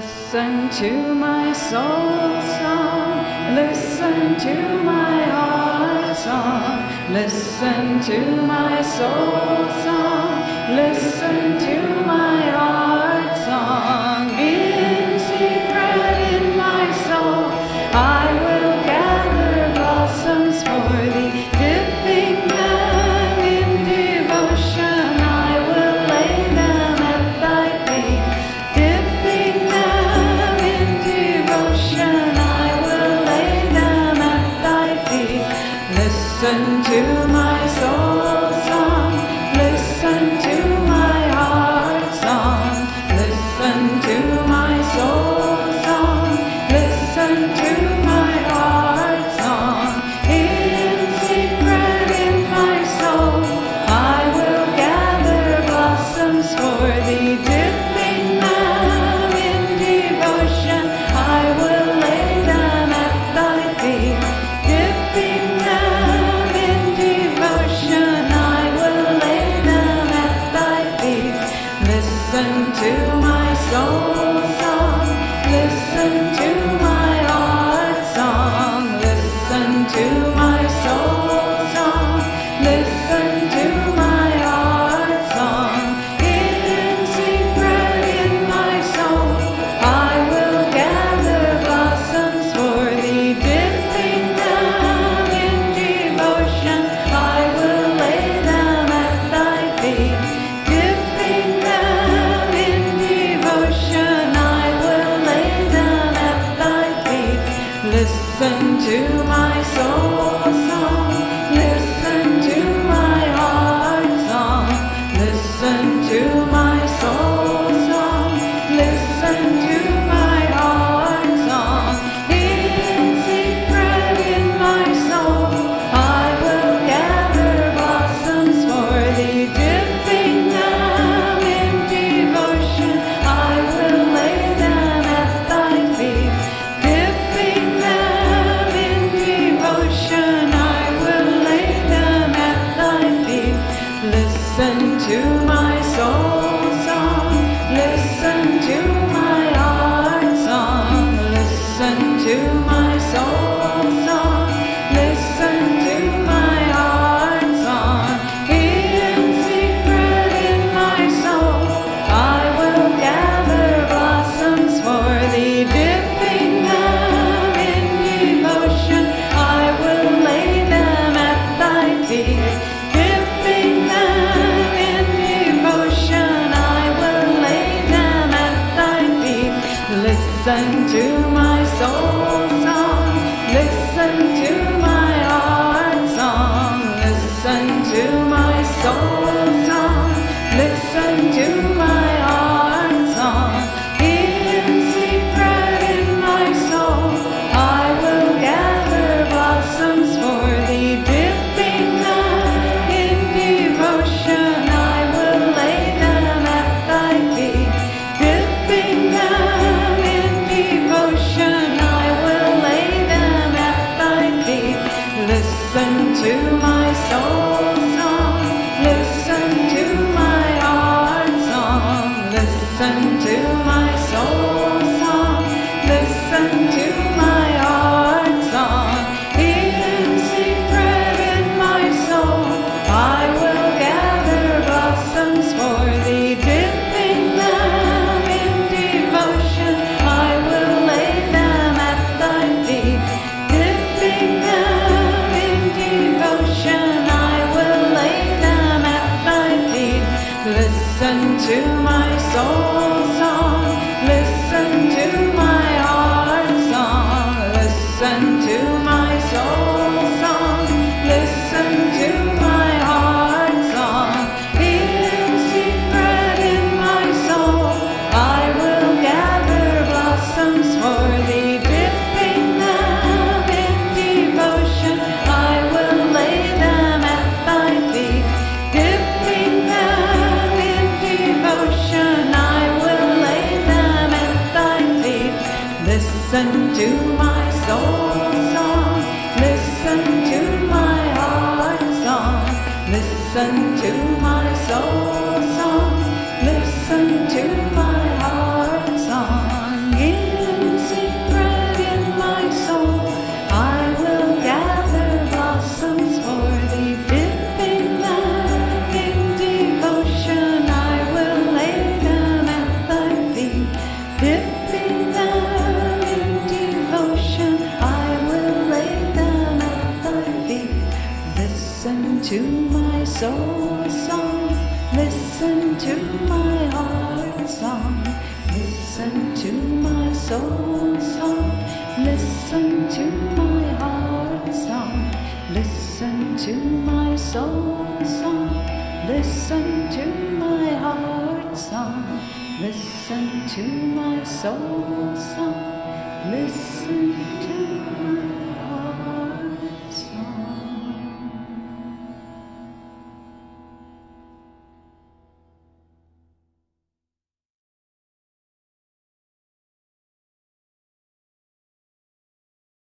Listen to my soul song, listen to my heart song, listen to my soul song, listen to my heart song. In secret in my soul, I will gather blossoms for thee. listen to my soul. to my soul. Listen to my soul song. Listen to my heart song. Listen to my soul. To my soul song. Listen to my heart song. Listen to my soul song. Listen to my heart song. Listen to my soul song. Listen